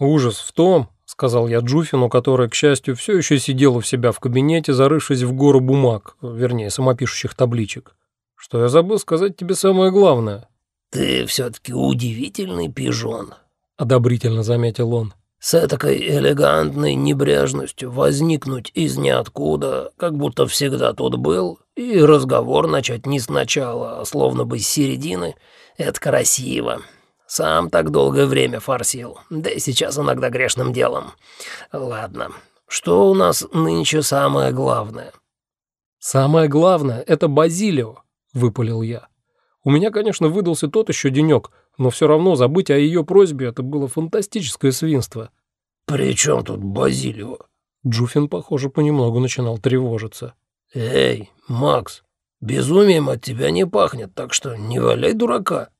Ужас в том, сказал я Джуфину, который, к счастью, все еще сидел у себя в кабинете, зарывшись в гору бумаг, вернее, самопишущих табличек, что я забыл сказать тебе самое главное. «Ты все-таки удивительный пижон», — одобрительно заметил он. «С этакой элегантной небрежностью возникнуть из ниоткуда, как будто всегда тут был, и разговор начать не сначала, а словно бы с середины — это красиво. Сам так долгое время форсил, да и сейчас иногда грешным делом. Ладно, что у нас нынче самое главное?» «Самое главное — это Базилио», — выпалил я. У меня, конечно, выдался тот еще денек, но все равно забыть о ее просьбе — это было фантастическое свинство. «При чем тут Базилио?» Джуфин, похоже, понемногу начинал тревожиться. «Эй, Макс, безумием от тебя не пахнет, так что не валяй дурака».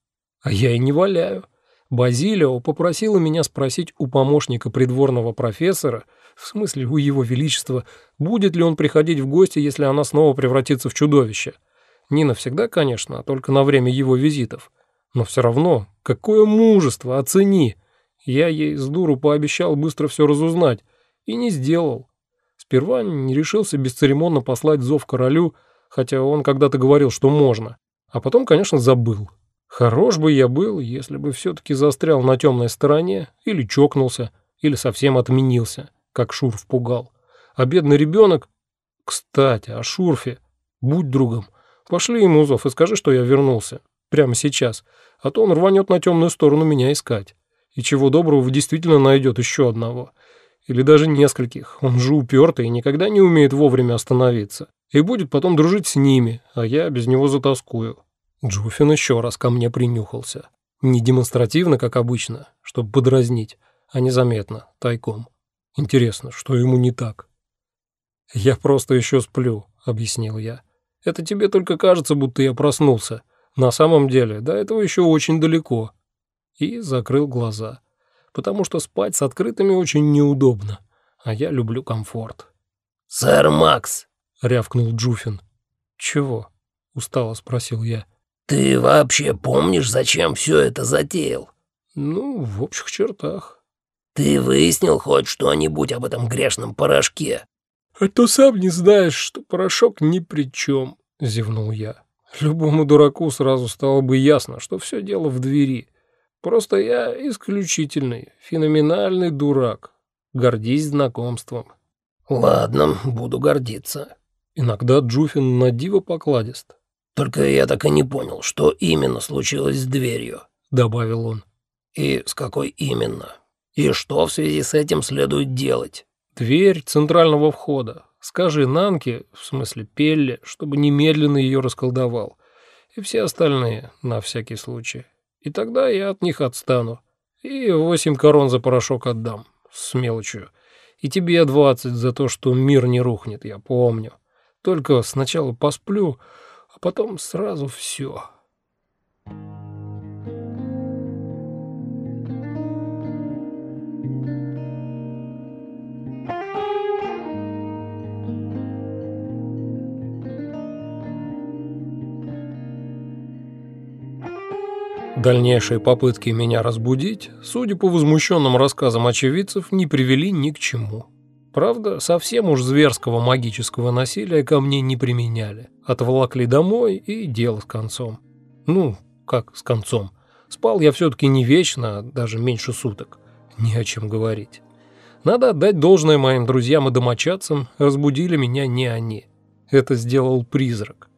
А я и не валяю. Базилио попросила меня спросить у помощника придворного профессора, в смысле у его величества, будет ли он приходить в гости, если она снова превратится в чудовище. Не навсегда, конечно, а только на время его визитов. Но все равно, какое мужество, оцени. Я ей с дуру пообещал быстро все разузнать, и не сделал. Сперва не решился бесцеремонно послать зов королю, хотя он когда-то говорил, что можно. А потом, конечно, забыл. Хорош бы я был, если бы все-таки застрял на темной стороне, или чокнулся, или совсем отменился, как Шурф пугал. А бедный ребенок... Кстати, о Шурфе. Будь другом. Пошли ему зов и скажи, что я вернулся. Прямо сейчас. А то он рванет на темную сторону меня искать. И чего доброго действительно найдет еще одного. Или даже нескольких. Он же упертый и никогда не умеет вовремя остановиться. И будет потом дружить с ними, а я без него затаскую. Джуфин еще раз ко мне принюхался. Не демонстративно, как обычно, чтобы подразнить, а незаметно, тайком. Интересно, что ему не так? «Я просто еще сплю», — объяснил я. «Это тебе только кажется, будто я проснулся. На самом деле, до этого еще очень далеко». И закрыл глаза, потому что спать с открытыми очень неудобно, а я люблю комфорт. «Сэр Макс!» — рявкнул Джуфин. «Чего?» — устало спросил я. «Ты вообще помнишь, зачем все это затеял?» «Ну, в общих чертах». «Ты выяснил хоть что-нибудь об этом грешном порошке?» «А то сам не знаешь, что порошок ни при чем», — зевнул я. Любому дураку сразу стало бы ясно, что все дело в двери. Просто я исключительный, феноменальный дурак. Гордись знакомством. Ладно, буду гордиться. Иногда Джуфин на диво покладист. Только я так и не понял, что именно случилось с дверью, добавил он. И с какой именно? И что в связи с этим следует делать? Дверь центрального входа. Скажи Нанке, в смысле Пелле, чтобы немедленно ее расколдовал. И все остальные, на всякий случай. И тогда я от них отстану. И восемь корон за порошок отдам. С мелочью. И тебе двадцать за то, что мир не рухнет, я помню. Только сначала посплю, а потом сразу все. Дальнейшие попытки меня разбудить, судя по возмущенным рассказам очевидцев, не привели ни к чему. Правда, совсем уж зверского магического насилия ко мне не применяли. Отволокли домой и дело с концом. Ну, как с концом. Спал я все-таки не вечно, даже меньше суток. Не о чем говорить. Надо отдать должное моим друзьям и домочадцам, разбудили меня не они. Это сделал призрак.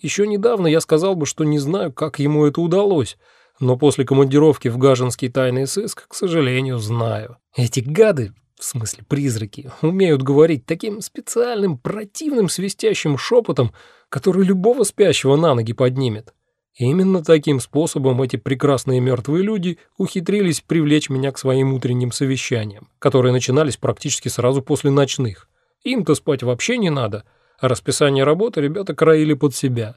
Еще недавно я сказал бы, что не знаю, как ему это удалось, но после командировки в Гажинский тайный сыск, к сожалению, знаю. Эти гады, в смысле призраки, умеют говорить таким специальным противным свистящим шепотом, который любого спящего на ноги поднимет. И именно таким способом эти прекрасные мертвые люди ухитрились привлечь меня к своим утренним совещаниям, которые начинались практически сразу после ночных. Им-то спать вообще не надо, а расписание работы ребята краили под себя.